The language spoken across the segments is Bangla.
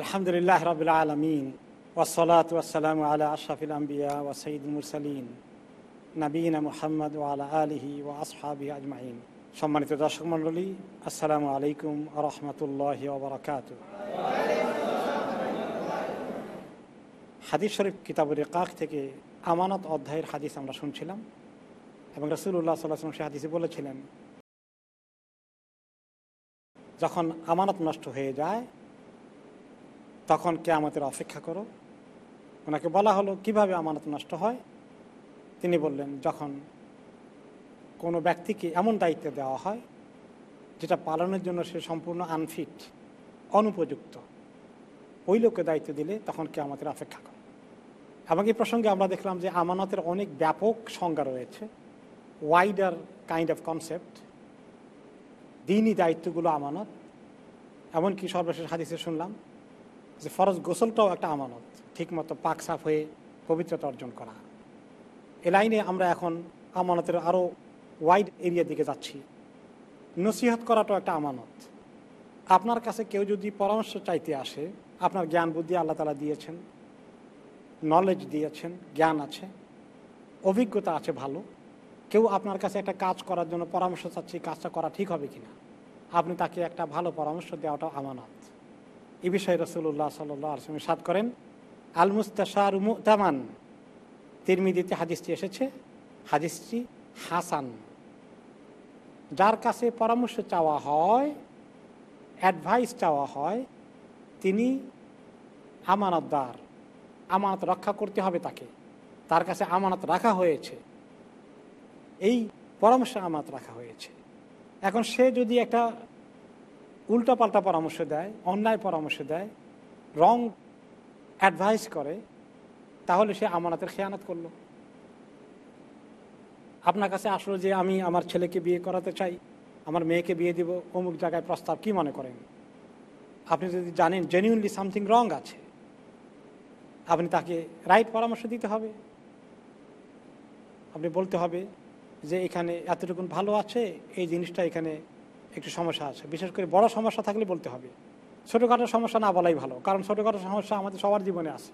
আলহামদুলিল্লাহ রবিল আলমিন ওসলাত ওয়াসালাম আলা আশরাফিল আম্বিয়া ও সঈদ মুরসালিন নবীন মোহাম্মদ ওয়ালা আলহি ও আসহাবি আজমাইন। সম্মানিত দর্শক মণ্ডলী, আসসালামু আলাইকুম রহমতুল্লাহ ওবরাকাত হাদিস শরীফ কিতাবুর কাক থেকে আমানত অধ্যায়ের হাদিস আমরা শুনছিলাম এবং রসুল্লাহ সাল্লাহ সে হাদিসে বলেছিলেন, যখন আমানত নষ্ট হয়ে যায় তখন কে আমাদের অপেক্ষা করো। ওনাকে বলা হলো, কীভাবে আমানত নষ্ট হয়? তিনি বললেন, যখন কোনো ব্যক্তিকে এমন দায়িত্ব দেওয়া হয়, যেটা পালনের জন্য সে সম্পূর্ণ আনফিট অনুপযুক্ত, ওই লোককে দায়িত্ব দিলে তখন কে আমাদের অপেক্ষা করে। এবং এই প্রসঙ্গে আমরা দেখলাম যে আমানতের অনেক ব্যাপক সংজ্ঞা রয়েছে। ওয়াইডার কাইন্ড অফ কনসেপ্ট দিনই দায়িত্বগুলো আমানত। এমনকি সর্বশেষ হাদিসে শুনলাম যে ফরজ গোসলটাও একটা আমানত, ঠিকমতো পাক সাফ হয়ে পবিত্রতা অর্জন করা। এ লাইনে আমরা এখন আমানতের আরও ওয়াইড এরিয়ার দিকে যাচ্ছি। নসিহত করাটাও একটা আমানত। আপনার কাছে কেউ যদি পরামর্শ চাইতে আসে, আপনার জ্ঞান বুদ্ধি আল্লাহ তালা দিয়েছেন নলেজ দিয়েছেন, জ্ঞান আছে, অভিজ্ঞতা আছে ভালো, কেউ আপনার কাছে একটা কাজ করার জন্য পরামর্শ চাচ্ছি কাজটা করা ঠিক হবে কিনা, আপনি তাকে একটা ভালো পরামর্শ দেওয়াটাও আমানত। এ বিষয়ে রসুল্লাহ সাল্লাহ আসলাম সাদ করেন আল মুস্তাশার মুতামান। তিরমিদিতে হাদিসটি এসেছে, হাদিসটি হাসান। যার কাছে পরামর্শ চাওয়া হয়, অ্যাডভাইস চাওয়া হয়, তিনি আমানতদার, আমানত রক্ষা করতে হবে তাকে। তার কাছে আমানত রাখা হয়েছে। এই পরামর্শ আমানত রাখা হয়েছে। এখন সে যদি একটা উল্টাপাল্টা পরামর্শ দেয়, অন্যায় পরামর্শ দেয় রং অ্যাডভাইস করে, তাহলে সে আমানতের খেয়ানত করল। আপনার কাছে আসলো যে আমি আমার ছেলেকে বিয়ে করাতে চাই, আমার মেয়েকে বিয়ে দিব, অমুক জায়গায় প্রস্তাব কি মনে করেন? আপনি যদি জানেন জেনুইনলি সামথিং রং আছে, আপনি তাকে রাইট পরামর্শ দিতে হবে। আপনি বলতে হবে যে এখানে এতটুকুন ভালো আছে, এই জিনিসটা এখানে একটু সমস্যা আছে। বিশেষ করে বড় সমস্যা থাকলে বলতে হবে। ছোটোখাটো সমস্যা না বলাই ভালো, কারণ ছোটোখাটো সমস্যা আমাদের সবার জীবনে আছে।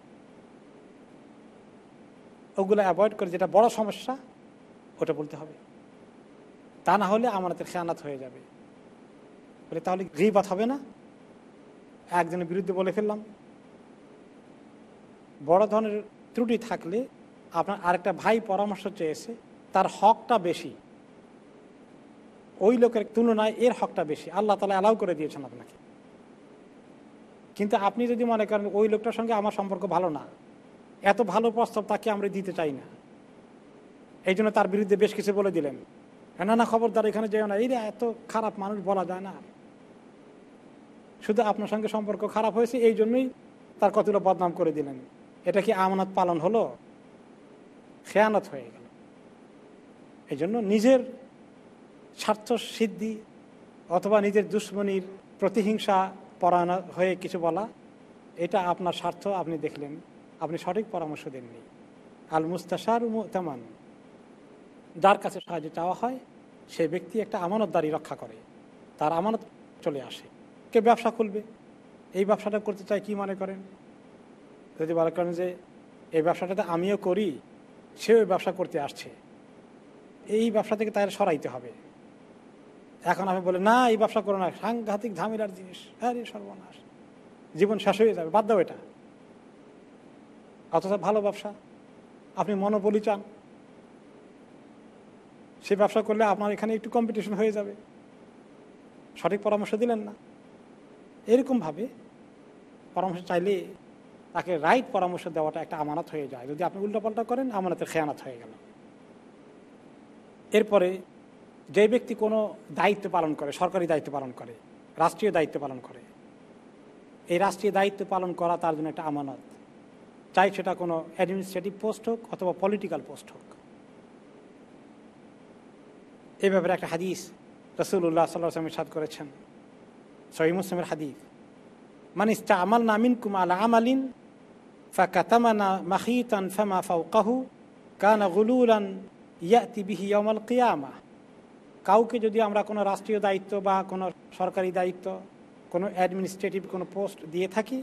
ওগুলো অ্যাভয়েড করে যেটা বড় সমস্যা, ওটা বলতে হবে। তা না হলে আমাদের খেয়ানাত হয়ে যাবে। বলে তাহলে গৃহবাত হবে না? একজনের বিরুদ্ধে বলে ফেললাম। বড় ধরনের ত্রুটি থাকলে আপনার আরেকটা ভাই পরামর্শ চেয়েছে, তার হকটা বেশি। ওই লোকের তুলনায় এর হকটা বেশি। আল্লাহ তালা অ্যালাউ করে দিয়েছেন আপনাকে। কিন্তু আপনি যদি মনে করেন ওই লোকটার সঙ্গে আমার সম্পর্ক ভালো না, এত ভালো প্রস্তাব তাকে আমরা দিতে চাই না। এই জন্য তার বিরুদ্ধে বেশ কিছু বলে দিলেন। না না, খবরদার, এখানে যেও না। এই রে এত খারাপ মানুষ বলা যায় না। শুধু আপনার সঙ্গে সম্পর্ক খারাপ হয়েছে, এই জন্যই তার কতগুলো বদনাম করে দিলেন। এটা কি আমানত পালন হলো? খেয়ানত হয়ে গেল। এই জন্য নিজের স্বার্থ সিদ্ধি অথবা নিজের দুশ্মনির প্রতিহিংসা পরায়ণ হয়ে কিছু বলা, এটা আপনার স্বার্থ আপনি দেখলেন। আপনি সঠিক পরামর্শ দেননি। আল মুস্তাশার তেমন যার কাছে সাহায্য চাওয়া হয়, সে ব্যক্তি একটা আমানতদারি রক্ষা করে। তার আমানত চলে আসে। কে ব্যবসা খুলবে? এই ব্যবসাটা করতে চাই কি মনে করেন? যদি বলা করেন যে, এই ব্যবসাটাতে আমিও করি, সেও ব্যবসা করতে আসছে। এই ব্যবসা থেকে তার সরাইতে হবে। এখন আমি বলি, না, এই ব্যবসা করো না, সাংঘাতিক ঝামেলার জিনিস। আরে সর্বনাশ। জীবন শেষ হয়ে যাবে, বাদ দাও এটা। অথচ ভালো ব্যবসা, আপনি মনোবলি চান। সে ব্যবসা করলে আপনার এখানে একটু কম্পিটিশন হয়ে যাবে। সঠিক পরামর্শ দিলেন না। এরকমভাবে পরামর্শ চাইলে তাকে রাইট পরামর্শ দেওয়াটা একটা আমানত হয়ে যায়। যদি আপনি উল্টাপাল্টা করেন, আমানতের খেয়ানত হয়ে গেল। এরপরে যে ব্যক্তি কোনো দায়িত্ব পালন করে, সরকারি দায়িত্ব পালন করে, রাষ্ট্রীয় দায়িত্ব পালন করে, এই রাষ্ট্রীয় দায়িত্ব পালন করা তার জন্য একটা আমানত। চাই সেটা কোনো অ্যাডমিনিস্ট্রেটিভ পোস্ট হোক অথবা পলিটিক্যাল পোস্ট হোক। এই ব্যাপারে একটা হাদিস রসুল্লাহ সাল্লাহ সাদ করেছেন। সহি মুসলিমের হাদিস। মানে ইস্তা আমাল নামিন কুম আলা আমালিন ফাকাতামানা মাহিতান ফামা ফাউকাহু কানা গুলুলান ইয়াতি বিহি ইয়ামাল কিয়ামা। কাউকে যদি আমরা কোনো রাষ্ট্রীয় দায়িত্ব বা কোনো সরকারি দায়িত্ব, কোনো অ্যাডমিনিস্ট্রেটিভ কোনো পোস্ট দিয়ে থাকি,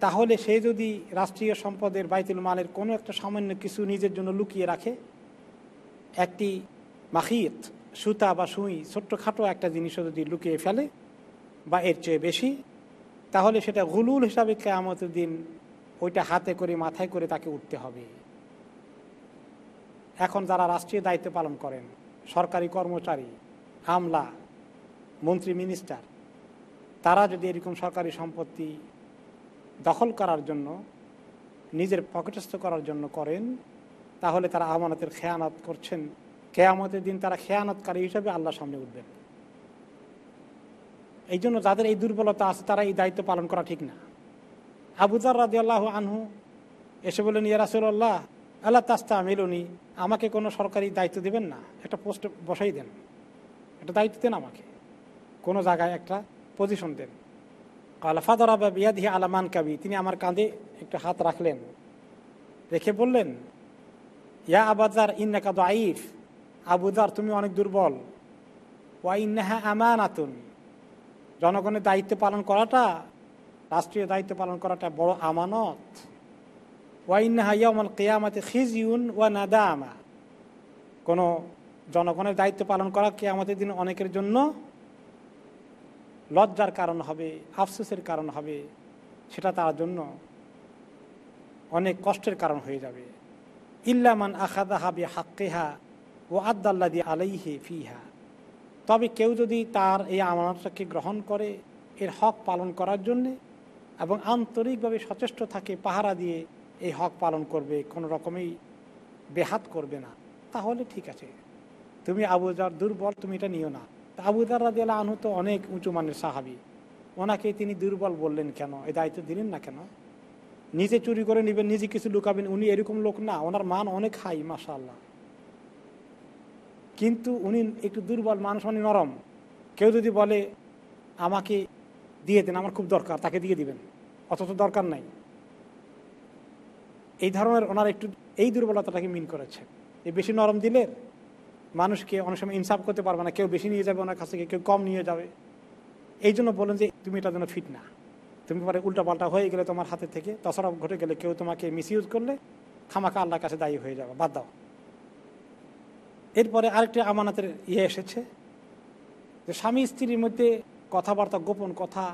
তাহলে সে যদি রাষ্ট্রীয় সম্পদের বাইতুল মালের কোনো একটা সামান্য কিছু নিজের জন্য লুকিয়ে রাখে, একটি মাখিত, সুতা বা সুই, ছোট্টখাটো একটা জিনিসও যদি লুকিয়ে ফেলে বা এর চেয়ে বেশি, তাহলে সেটা গুলুল হিসাবে কেয়ামতের দিন ওইটা হাতে করে, মাথায় করে তাকে উঠতে হবে। এখন যারা রাষ্ট্রীয় দায়িত্ব পালন করেন সরকারি কর্মচারী, আমলা, মন্ত্রী মিনিস্টার তারা যদি এরকম সরকারি সম্পত্তি দখল করার জন্য, নিজের পকেটস্থ করার জন্য করেন, তাহলে তারা আমানতের খেয়ানত করছেন। কেয়ামতের দিন তারা খেয়ানতকারী হিসাবে আল্লাহ সামনে উঠবেন। এই জন্য যাদের এই দুর্বলতা আছে, তারা এই দায়িত্ব পালন করা ঠিক না। আবুজার রাজি আল্লাহ আনহু এসে বলেন ইয়ারাসুল্লাহ আল্লাহ তাস্তা মিলুনি আমাকে কোনো সরকারি দায়িত্ব দেবেন না। একটা পোস্ট বসাই দেন। একটা দায়িত্ব দেন আমাকে। কোনো জায়গায় একটা পজিশন দেন। আলাফাদর বিয়াদিহি আলামান কাবি, তিনি আমার কাঁধে একটু হাত রাখলেন। রেখে বললেন, ইয়া আবাজার ইন্নাকা আইফ আবুদার তুমি অনেক দুর্বল। ওয়া ইন্নাহা আমানাতুন। জনগণের দায়িত্ব পালন করাটা, রাষ্ট্রীয় দায়িত্ব পালন করাটা বড় আমানত। নাদামা কোনো জনগণের দায়িত্ব পালন করা কেয়ামতের দিন অনেকের জন্য লজ্জার কারণ হবে, আফসোসের কারণ হবে, সেটা তার জন্য অনেক কষ্টের কারণ হয়ে যাবে। ইল্লামান আখাদা হাবি হাক্কেহা ও আদাল্লা আদাল্লাদি আলাইহে ফিহা। তবে কেউ যদি তার এই আমানতটাকে গ্রহণ করে, এর হক পালন করার জন্যে এবং আন্তরিকভাবে সচেষ্ট থাকে পাহারা দিয়ে এই হক পালন করবে, কোনো রকমেই বেহাত করবে না। তাহলে ঠিক আছে। তুমি আবুজার দুর্বল, তুমি এটা নিও না। আবুদার রাজিয়াল আনহু তো অনেক উঁচু মানের সাহাবি। ওনাকে তিনি দুর্বল বললেন কেন? এই দায়িত্ব দিলেন না কেন? নিজে চুরি করে নেবেন, নিজে কিছু লুকাবেন, উনি এরকম লোক না। ওনার মান অনেক হাই মাশাল্লাহ কিন্তু উনি একটু দুর্বল মানুষ, উনি নরম। কেউ যদি বলে, আমাকে দিয়ে দেন, আমার খুব দরকার, তাকে দিয়ে দিবেন। অথচ দরকার নাই। এই ধরনের ওনার একটু এই দুর্বলতাটাকে মিন করেছে। এই বেশি নরম দিলে মানুষকে অনেক সময় ইনসাফ করতে পারবে না, কেউ বেশি নিয়ে যাবে ওনার কাছ থেকে, কেউ কম নিয়ে যাবে। এই জন্য বলেন যে, তুমি এটা যেন ফিট না। তুমি পরে উল্টাপাল্টা হয়ে গেলে তোমার হাতে থেকে তসরফ ঘটে গেলে কেউ তোমাকে মিস ইউজ করলে খামাকা আল্লাহর কাছে দায়ী হয়ে যাবে, বাদ দাও। এরপরে আরেকটি আমানাতের ইয়ে এসেছে যে, স্বামী স্ত্রীর মধ্যে কথাবার্তা, গোপন কথা,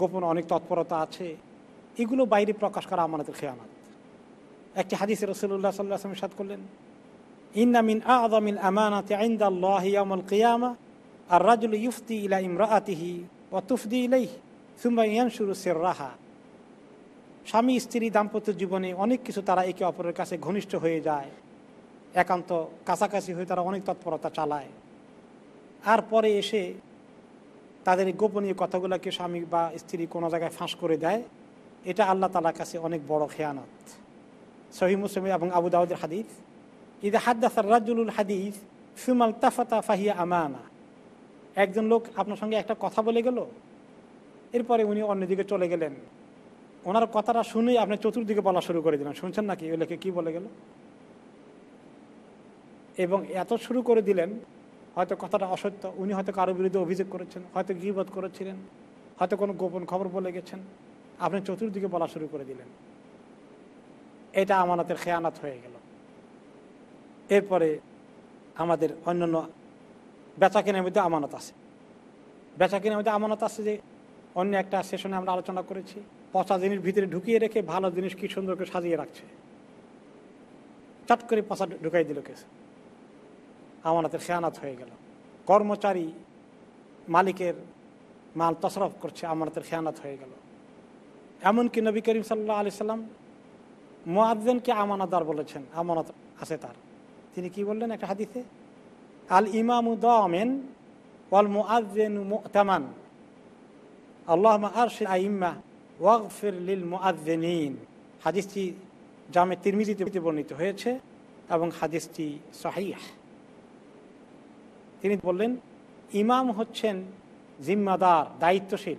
গোপন অনেক তৎপরতা আছে, এগুলো বাইরে প্রকাশ করা আমানাতের খেয়ানাত। একটি হাদিসে রসুল্লাহ সাল্লাহ আসলাম সাদ করলেন ইন্নামিন আদামিল আমানাতে ইয়ামুল কিয়ামা আর রাজুল ইউফতি ইলা ইমরাআতিহি ও তুফদি সুম্বা ইয়ানসুরু সের রাহা স্বামী, স্ত্রী, দাম্পত্য জীবনে অনেক কিছু তারা একে অপরের কাছে ঘনিষ্ঠ হয়ে যায়। একান্ত কাছাকাছি হয়ে তারা অনেক তৎপরতা চালায়। আর পরে এসে তাদের গোপনীয় কথাগুলোকে স্বামী বা স্ত্রী কোনো জায়গায় ফাঁস করে দেয়। এটা আল্লাহ তালার কাছে অনেক বড় খেয়ানত। সহি মুসলিম এবং আবু দাউদের হাদিস। ঈদে হাদ্দাসার রাজুল হাদিস সুমাল তাফাতা ফাহিয়া আমানা একজন লোক আপনার সঙ্গে একটা কথা বলে গেল। এরপরে উনি অন্যদিকে চলে গেলেন। ওনার কথাটা শুনেই আপনি চতুর্দিকে বলা শুরু করে দিলেন। শুনছেন নাকি? ওই লোকে কী বলে গেল? এবং এত শুরু করে দিলেন, হয়তো কথাটা অসত্য। উনি হয়তো কারও বিরুদ্ধে অভিযোগ করেছেন, হয়তো গিবোধ করেছিলেন, হয়তো কোনো গোপন খবর বলে গেছেন। আপনি চতুর্দিকে বলা শুরু করে দিলেন। এটা আমানতের খেয়ানাত হয়ে গেল। এরপরে আমাদের অন্যান্য বেচা কেনার মধ্যে আমানত আছে। বেচা কেনার মধ্যে আমানত আছে যে, অন্য একটা সেশনে আমরা আলোচনা করেছি, পচা জিনিস ভিতরে ঢুকিয়ে রেখে ভালো জিনিস কি সুন্দর করে সাজিয়ে রাখছে। চট করে পচা ঢুকাই দিল কেসে। আমানতের খেয়ানাত হয়ে গেল। কর্মচারী মালিকের মাল তসরফ করছে, আমানতের খেয়ানাত হয়ে গেল। এমনকি নবী করিম সাল্লাহ আলি সাল্লাম মোয়াজ্জেনকে আমানতদার বলেছেন, আমানত আছে তার। তিনি কি বললেন একটা হাদিসে? আল ইমামু দামেন ওয়াল মুআজ্জেন মুতামান। আল্লাহ আরশ আইম্মা ওয়াগফির লিল মুআজ্জিনিন হাদিসটি জামে তিরমিজিতে বর্ণিত হয়েছে এবং হাদিসটি সহিহ। তিনি বললেন, ইমাম হচ্ছেন জিম্মাদার, দায়িত্বশীল।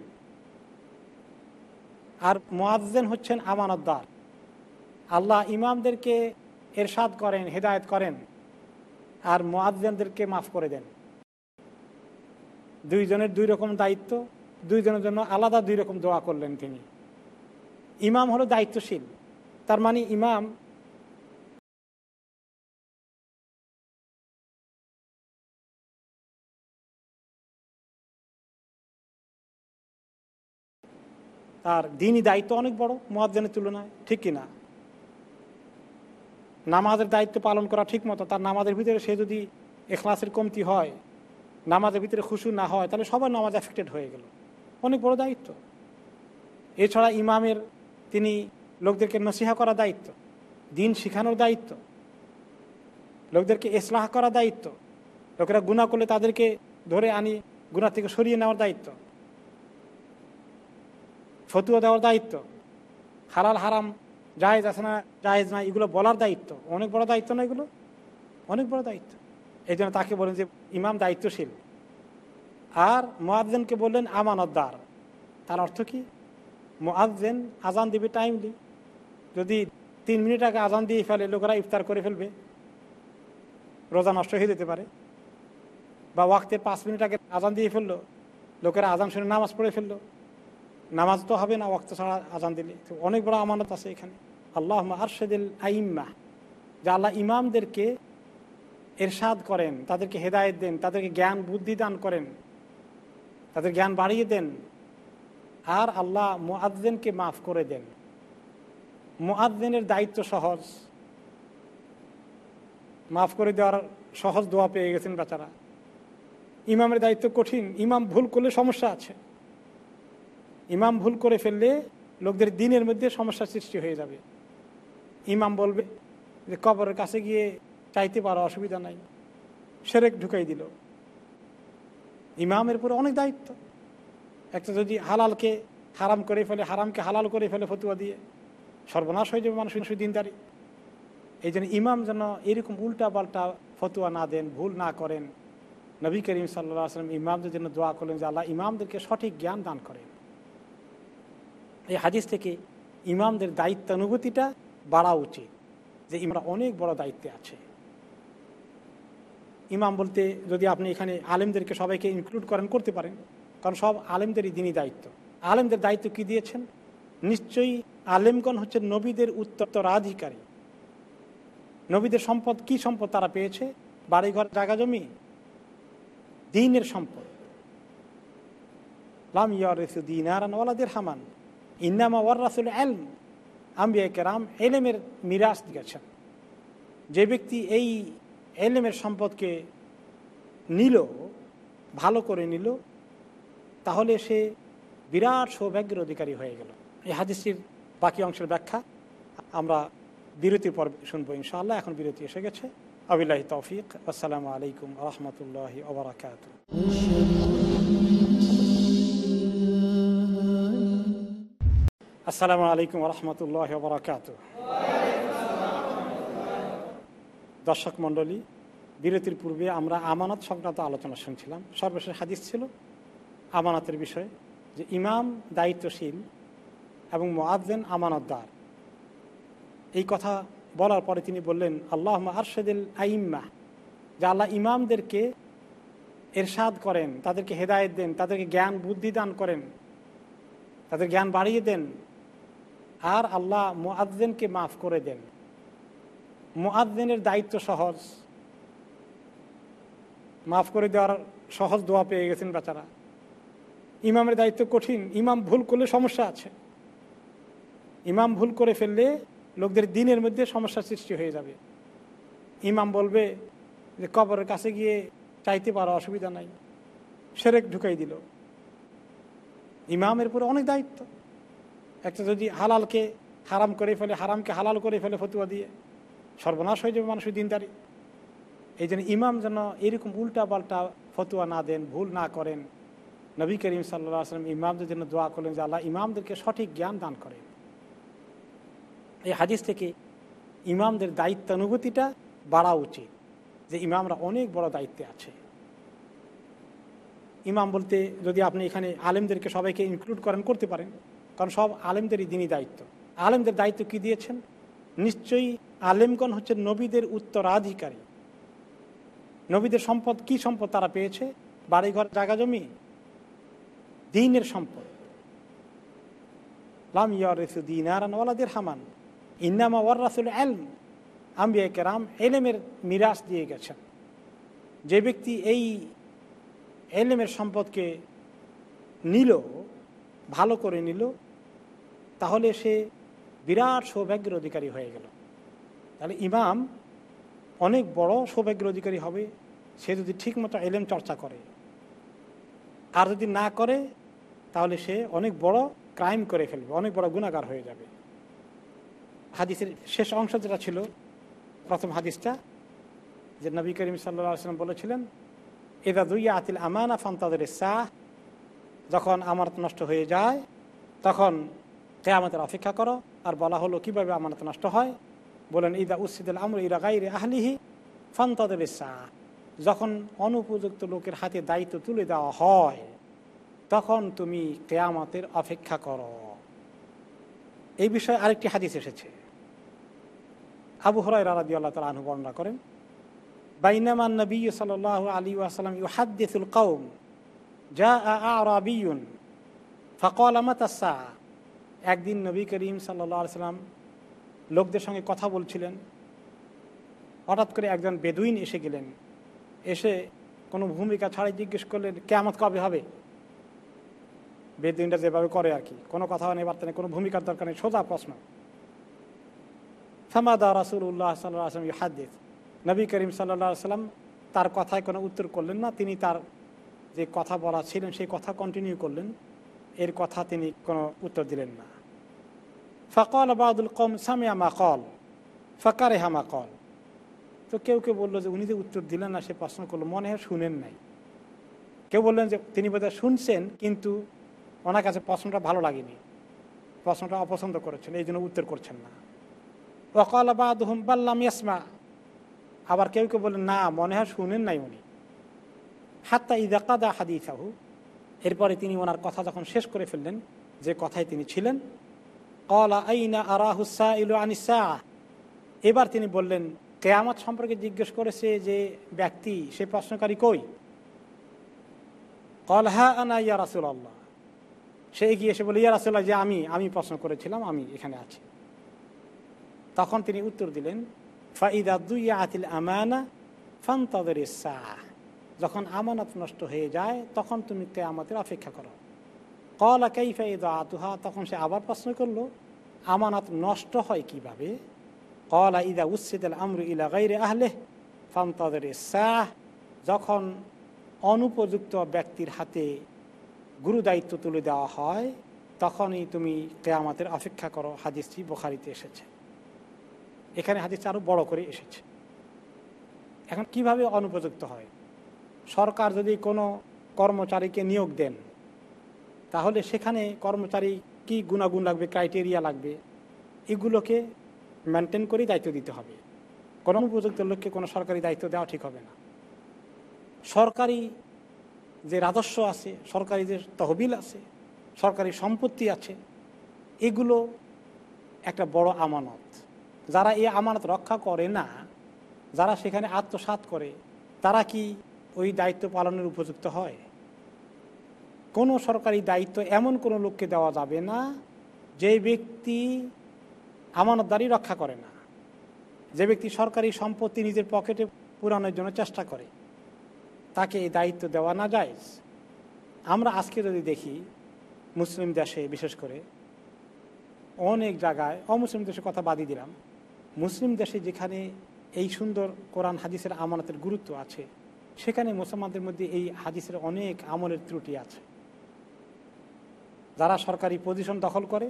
আর মোয়াজ্জেন হচ্ছেন আমানতদার। আল্লাহ ইমামদেরকে এরশাদ করেন, হেদায়ত করেন আর মোয়াজ্জেনদেরকে মাফ করে দেন। দুইজনের দুই রকম দায়িত্ব, দুইজনের জন্য আলাদা দুই রকম দোয়া করলেন তিনি। ইমাম হলো দায়িত্বশীল, তার মানে ইমাম তার দিনই দায়িত্ব অনেক বড় মোয়াজ্জেনের তুলনায়, ঠিক কিনা নামাজের দায়িত্ব পালন করা ঠিক মতো, তার নামাজের ভিতরে সে যদি এখলাসের কমতি হয়, নামাজের ভিতরে খুশু না হয়, তাহলে সবার নামাজ অ্যাফেক্টেড হয়ে গেল। অনেক বড় দায়িত্ব। এছাড়া ইমামের, তিনি লোকদেরকে নসিহা করা দায়িত্ব, দিন শিখানোর দায়িত্ব, লোকদেরকে এসলাহ করা দায়িত্ব, লোকেরা গুণা করলে তাদেরকে ধরে আনি গুণা থেকে সরিয়ে নেওয়ার দায়িত্ব, ফতুয়া দেওয়ার দায়িত্ব, হালাল, হারাম জায়েজ আছে না, জায়েজ না এগুলো বলার দায়িত্ব। অনেক বড় দায়িত্ব না এগুলো? অনেক বড় দায়িত্ব। এই জন্য তাকে বলেন যে, ইমাম দায়িত্বশীল। আর মোয়াজ্জেনকে বললেন আমানতদার। তার অর্থ কি? মোয়াজ্জেন আজান দিবে টাইমলি যদি তিন মিনিট আগে আজান দিয়ে ফেলে, লোকেরা ইফতার করে ফেলবে। রোজা নষ্ট হয়ে যেতে পারে। বা ওয়াক্তের পাঁচ মিনিট আগে আজান দিয়ে ফেলল, লোকেরা আজান শুনে নামাজ পড়ে ফেলল। নামাজ তো হবে না, ওয়াক্ত ছাড়া আজান দিলে। অনেক বড় আমানত আছে এখানে। আল্লাহ আরশেদুল আইম্মা, যা আল্লাহ ইমামদেরকে এরশাদ করেন, তাদেরকে হেদায়ত দেন, তাদেরকে জ্ঞান, বুদ্ধি দান করেন, তাদের জ্ঞান বাড়িয়ে দেন, আর আল্লাহ মোয়াজ্জেনকে মাফ করে দেন। মোয়াজ্জেনের দায়িত্ব সহজ। মাফ করে দেওয়ার সহজ দোয়া পেয়ে গেছেন বেচারা। ইমামের দায়িত্ব কঠিন। ইমাম ভুল করলে সমস্যা আছে। ইমাম ভুল করে ফেললে লোকদের দিনের মধ্যে সমস্যা সৃষ্টি হয়ে যাবে। ইমাম বলবে যে কবরের কাছে গিয়ে চাইতে পারো, অসুবিধা নাই। সেরেক ঢুকাই দিল। ইমামের উপরে অনেক দায়িত্ব। একটা যদি হালালকে হারাম করে ফেলে, হারামকে হালাল করে ফেলে ফতুয়া দিয়ে, সর্বনাশ হয়ে যাবে মানুষের দিনদারি। এই জন্য ইমাম যেন এরকম উল্টা পাল্টা ফতুয়া না দেন, ভুল না করেন। নবী করিম সাল্লাহ আসলাম ইমামদের জন্য দোয়া করলেন যে আল্লাহ ইমামদেরকে সঠিক জ্ঞান দান করেন। এই হাদিস থেকে ইমামদের দায়িত্বানুভূতিটা বাড়া উচিত যে ইমরা অনেক বড় দায়িত্বে আছে। ইমাম বলতে যদি আপনি এখানে আলেমদেরকে সবাইকে ইনক্লুড করেন, করতে পারেন। কারণ সব আলেমদেরই দিনই দায়িত্ব। আলেমদের দায়িত্ব কি দিয়েছেন? নিশ্চয়ই আলেমগণ হচ্ছে নবীদের উত্তরাধিকারী নবীদের সম্পদ, কি সম্পদ তারা পেয়েছে? বাড়িঘর, জায়গা, জমি? দিনের সম্পদ। লাম ইয়ারিসু দিনারান ওয়ালাদের হামান ইন্নামা ওয়ার রাসুল এলম আম্বিয়া কেরাম এলেমের মিরাজ দিয়েছেন। যে ব্যক্তি এই এলেমের সম্পদকে নিল, ভালো করে নিল, তাহলে সে বিরাট সৌভাগ্যের অধিকারী হয়ে গেল। এই হাদিসটির বাকি অংশের ব্যাখ্যা আমরা বিরতির পর শুনব ইনশাআল্লাহ। এখন বিরতি এসে গেছে। আবিল্লাহি তৌফিক। আসসালামু আলাইকুম রহমতুল্লাহ আসসালামু আলাইকুম রহমতুল্লাহ বরাকাত দর্শক মণ্ডলী, বিরতির পূর্বে আমরা আমানত সংক্রান্ত আলোচনা শুনছিলাম। সর্বশেষ হাদিস ছিল আমানতের বিষয়ে যে ইমাম দায়িত্বশীল এবং মোয়াজ্জেন আমানতদার। এই কথা বলার পরে তিনি বললেন আল্লাহ আরশেদুল আইম্মা যে আল্লাহ ইমামদেরকে এরশাদ করেন, তাদেরকে হেদায়ত দেন, তাদেরকে জ্ঞান বুদ্ধি দান করেন, তাদের জ্ঞান বাড়িয়ে দেন আর আল্লাহ মুআদ্দেনকে মাফ করে দেন। মুআদ্দেনের দায়িত্ব সহজ। মাফ করে দেওয়ার সহজ দোয়া পেয়ে গেছেন বেচারা। ইমামের দায়িত্ব কঠিন। ইমাম ভুল করলে সমস্যা আছে। ইমাম ভুল করে ফেললে লোকদের দিনের মধ্যে সমস্যা সৃষ্টি হয়ে যাবে। ইমাম বলবে যে কবরের কাছে গিয়ে চাইতে পারো, অসুবিধা নাই। সেরেক ঢুকাই দিল। ইমামের উপরে অনেক দায়িত্ব। একটা যদি হালালকে হারাম করে ফেলে, হারামকে হালাল করে ফেলে ফতুয়া দিয়ে, সর্বনাশ হয়ে যাবে মানুষের দিনদারি। এই জন্য ইমাম যেন এরকম উল্টা পাল্টা ফতুয়া না দেন, ভুল না করেন। নবী করিম সাল্লাহ আসলাম ইমামদের জন্য দোয়া করলেন যে আল্লাহ ইমামদেরকে সঠিক জ্ঞান দান করেন। এই হাদিস থেকে ইমামদের দায়িত্বানুভূতিটা বাড়া উচিত যে ইমামরা অনেক বড় দায়িত্বে আছে। ইমাম বলতে যদি আপনি এখানে আলেমদেরকে সবাইকে ইনক্লুড করেন, করতে পারেন। কারণ সব আলেমদেরই দিনই দায়িত্ব। আলেমদের দায়িত্ব কি দিয়েছেন? নিশ্চয়ই আলেমগণ হচ্ছে নবীদের উত্তরাধিকারী। নবীদের সম্পদ, কি সম্পদ তারা পেয়েছে? বাড়িঘর, জায়গা, জমি? দিনের সম্পদ। লাম ইয়ারিসু ওয়ালাদের হামান ইন্নামা ওয়ার রাসুল এলম আম্বিয়া কেরাম এলেমের মিরাজ দিয়ে গেছেন। যে ব্যক্তি এই এলেমের সম্পদকে নিল, ভালো করে নিল তাহলে সে বিরাট সৌভাগ্যের অধিকারী হয়ে গেল। তাহলে ইমাম অনেক বড় সৌভাগ্যের অধিকারী হবে, সে যদি ঠিকমতো এলেম চর্চা করে। আর যদি না করে, তাহলে সে অনেক বড় ক্রাইম করে ফেলবে, অনেক বড় গুণাগার হয়ে যাবে। হাদিসের শেষ অংশ যেটা ছিল, প্রথম হাদিসটা, যে নবী করিম সাল্লাম বলেছিলেন এদা দুইয়া আতিল আমানা ফান্তাদের শাহ যখন আমানত নষ্ট হয়ে যায়, তখন কেয়ামতের অপেক্ষা করো আর বলা হলো কীভাবে আমানত নষ্ট হয়। বলেন, ইদা উসিদুল আমর ইরা গাইরে আহলিহি ফান্তাদের শাহ যখন অনুপযুক্ত লোকের হাতে দায়িত্ব তুলে দেওয়া হয়, তখন তুমি কেয়ামতের অপেক্ষা করো। এই বিষয়ে আরেকটি হাদিস এসেছে। আবু হরাই রাদি আল্লাহ তালা আনহু বর্ণনা করেন বাইনামান নবী সাল আলী ওয়াসালাম ইউহাদ্দিসুল কৌম যা আরাবিউন ফকল আমাতাসা একদিন নবী করিম সাল্লা সাল্লাম লোকদের সঙ্গে কথা বলছিলেন। হঠাৎ করে একজন বেদুইন এসে গেলেন। এসে কোনো ভূমিকা ছাড়াই জিজ্ঞেস করলেন কেমত কবে হবে? বেদুইনটা যেভাবে করে আর কি, কোনো কথা নেই, বার্তা নেই, কোনো ভূমিকার দরকার নেই, সোজা প্রশ্ন। ফামাদা রাসুল্লাহ সাল্লাহ আসলাম হাদিস নবী করিম সাল্লা সাল্লাম তার কথায় কোনো উত্তর করলেন না, তিনি তার যে কথা বলা ছিলেন, সেই কথা কন্টিনিউ করলেন। এর কথা তিনি কোনো উত্তর দিলেন না। ফকল আবাদুল কম সামিয়া মা কল ফকারে হামা কল তো কেউ কেউ বলল যে উনি যে উত্তর দিলেন না, সে প্রশ্ন করল, মনে হয় শুনেন নাই। কেউ বললেন যে তিনি বোধহয় শুনছেন, কিন্তু ওনার কাছে প্রশ্নটা ভালো লাগেনি। প্রশ্নটা অপছন্দ করেছেন, এই জন্য উত্তর করছেন না। ওকল আবাদ হুম বাল্লাম ইয়াসমা। আবার কেউ কেউ বললেন, না, মনে হয় শুনেন নাই উনি। হাত্তা ইদাকাদা হাদিসাহু। এরপরে তিনি ওনার কথা যখন শেষ করে ফেললেন, যে কথায় তিনি ছিলেন এবার তিনি বললেন, কেয়ামত সম্পর্কে জিজ্ঞেস করেছে যে ব্যক্তি, সে প্রশ্নকারী কই? কল হা আনা ইয়া রাসুল আল্লাহ সে এগিয়ে এসে বলে, ইয়া রাসুল্লাহ যে আমি আমি প্রশ্ন করেছিলাম, আমি এখানে আছি। তখন তিনি উত্তর দিলেন ফাইদা দুইয়া আতিল আমানা ফান তাদের যখন আমানত নষ্ট হয়ে যায়, তখন তুমি কেয়ামতের অপেক্ষা করো। কলা কাইফা ইদা আতুহা, তখন সে আবার প্রশ্ন করল, আমানত নষ্ট হয় কীভাবে? কলা ইদা উচ্ছেদ আমরু ইলা গাইরে আহলে ফান তাদের সাহ যখন অনুপযুক্ত ব্যক্তির হাতে গুরু দায়িত্ব তুলে দেওয়া হয়, তখনই তুমি কেয়ামাতের অপেক্ষা করো, হাদিসটি বোখারিতে এসেছে। এখানে হাদিস আরও বড় করে এসেছে। এখন কীভাবে অনুপযুক্ত হয়? সরকার যদি কোনো কর্মচারীকে নিয়োগ দেন তাহলে সেখানে কর্মচারী কি গুণাগুণ লাগবে ক্রাইটেরিয়া লাগবে, এগুলোকে মেনটেন করেই দায়িত্ব দিতে হবে। কোনো উপযুক্ত লোককে কোনো সরকারি দায়িত্ব দেওয়া ঠিক হবে না। সরকারি যে রাজস্ব আছে, সরকারি যে তহবিল আছে, সরকারি সম্পত্তি আছে, এগুলো একটা বড় আমানত। যারা এই আমানত রক্ষা করে না, যারা সেখানে আত্মসাত করে, তারা কি ওই দায়িত্ব পালনের উপযুক্ত হয়? কোনো সরকারি দায়িত্ব এমন কোনো লোককে দেওয়া যাবে না যে ব্যক্তি আমানতদারি রক্ষা করে না। যে ব্যক্তি সরকারি সম্পত্তি নিজের পকেটে পুরানোর জন্য চেষ্টা করে। তাকে এই দায়িত্ব দেওয়া না যায়। আমরা আজকে যদি দেখি, মুসলিম দেশে বিশেষ করে অনেক জায়গায়, অমুসলিম দেশের কথা বাদি দিলাম, মুসলিম দেশে যেখানে এই সুন্দর কোরআন হাদিসের আমানতের গুরুত্ব আছে, সেখানে মুসলমানদের মধ্যে এই হাদিসের অনেক আমলের ত্রুটি আছে। যারা সরকারি পজিশন দখল করে,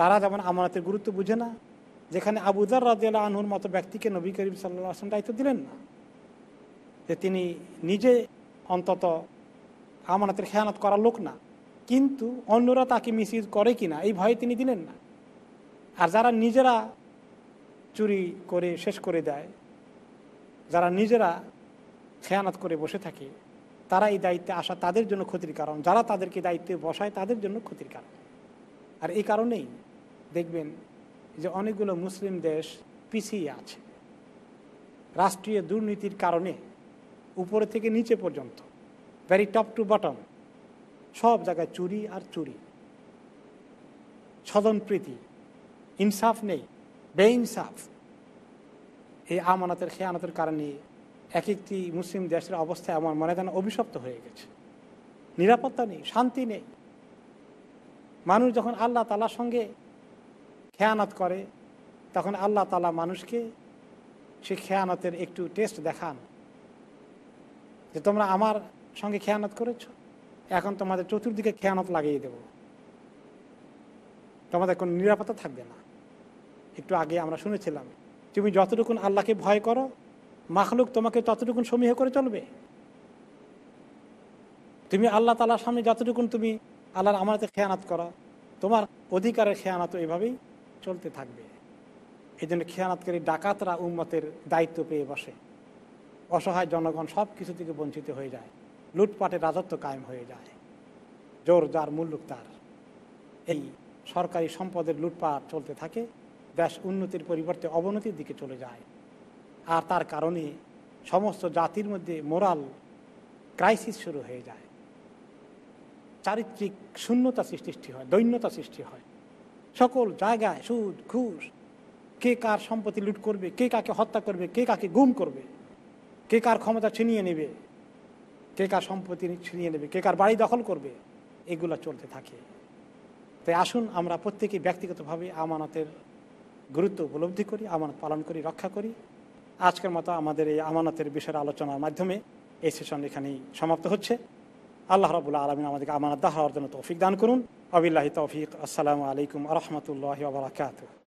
তারা যেমন আমানতের গুরুত্ব বুঝে না, যেখানে আবুদার রাজিয়াল আনহুর মতো ব্যক্তিকে নবী করিম সাল্লাহ আসলাম দায়িত্ব দিলেন না, যে তিনি নিজে অন্তত আমানতের খেয়ানত করার লোক না, কিন্তু অন্যরা তাকে মিস করে কিনা, এই ভয়ে তিনি দিলেন না। আর যারা নিজেরা চুরি করে, শেষ করে দেয়, যারা নিজেরা খেয়ানত করে বসে থাকে তারা এই দায়িত্বে আসা তাদের জন্য ক্ষতির কারণ। যারা তাদেরকে দায়িত্বে বসায় তাদের জন্য ক্ষতির কারণ। আর এই কারণেই দেখবেন যে অনেকগুলো মুসলিম দেশ পিছিয়ে আছে। রাষ্ট্রীয় দুর্নীতির কারণে উপরে থেকে নিচে পর্যন্ত ভেরি টপ টু বটম সব জায়গায় চুরি আর চুরি। স্বজনপ্রীতি ইনসাফ নেই, বেইনসাফ। এই আমানতের, খেয়ানতের কারণে এক একটি মুসলিম দেশের অবস্থা আমার মনে যেন অভিশপ্ত হয়ে গেছে। নিরাপত্তা নেই, শান্তি নেই। মানুষ যখন আল্লাহ তালার সঙ্গে খেয়ানত করে, তখন আল্লাহ তালা মানুষকে সে খেয়ানতের একটু টেস্ট দেখান যে তোমরা আমার সঙ্গে খেয়ানত করেছ? এখন তোমাদের চতুর্দিকে খেয়ানত লাগিয়ে দেব। তোমাদের কোনো নিরাপত্তা থাকবে না। একটু আগে আমরা শুনেছিলাম, তুমি যতটুকুন আল্লাহকে ভয় করো মাখলুক তোমাকে ততটুকুন সমীহ করে চলবে। তুমি আল্লাহ তালার সামনে যতটুকুন তুমি আল্লাহর আমানতে খেয়ানাত করো, তোমার অধিকারের খেয়ানাত এভাবেই চলতে থাকবে। এই জন্য খেয়ানাতকারী ডাকাতরা উম্মতের দায়িত্ব পেয়ে বসে। অসহায় জনগণ সব কিছু থেকে বঞ্চিত হয়ে যায়, লুটপাটের রাজত্ব কায়েম হয়ে যায়। জোর যার মুল্লুক তার। এই সরকারি সম্পদের লুটপাট চলতে থাকে, দেশ উন্নতির পরিবর্তে অবনতির দিকে চলে যায়। আর তার কারণে সমস্ত জাতির মধ্যে মোরাল ক্রাইসিস শুরু হয়ে যায়। চারিত্রিক শূন্যতা সৃষ্টি হয়, দৈন্যতা সৃষ্টি হয়। সকল জায়গায় সুদ, ঘুষ, কে কার সম্পত্তি লুট করবে, কে কাকে হত্যা করবে, কে কাকে গুম করবে, কে কার ক্ষমতা ছিনিয়ে নেবে, কে কার সম্পত্তি ছিনিয়ে নেবে, কে কার বাড়ি দখল করবে, এগুলো চলতে থাকে। তাই আসুন আমরা প্রত্যেকে ব্যক্তিগতভাবে আমানতের গুরুত্ব উপলব্ধি করি, আমানত পালন করি, রক্ষা করি। আজকের মতো আমাদের এই আমানতের বিষয়ের আলোচনার মাধ্যমে এই সেশন এখানেই সমাপ্ত হচ্ছে। আল্লাহ রবুল্লা আলমিন আমাদেরকে আমানত দাহ অর্জন তৌফিক দান করুন। আবিল্লাহি তৌফিক। আসসালামু আলাইকুম রহমতুল্লাহ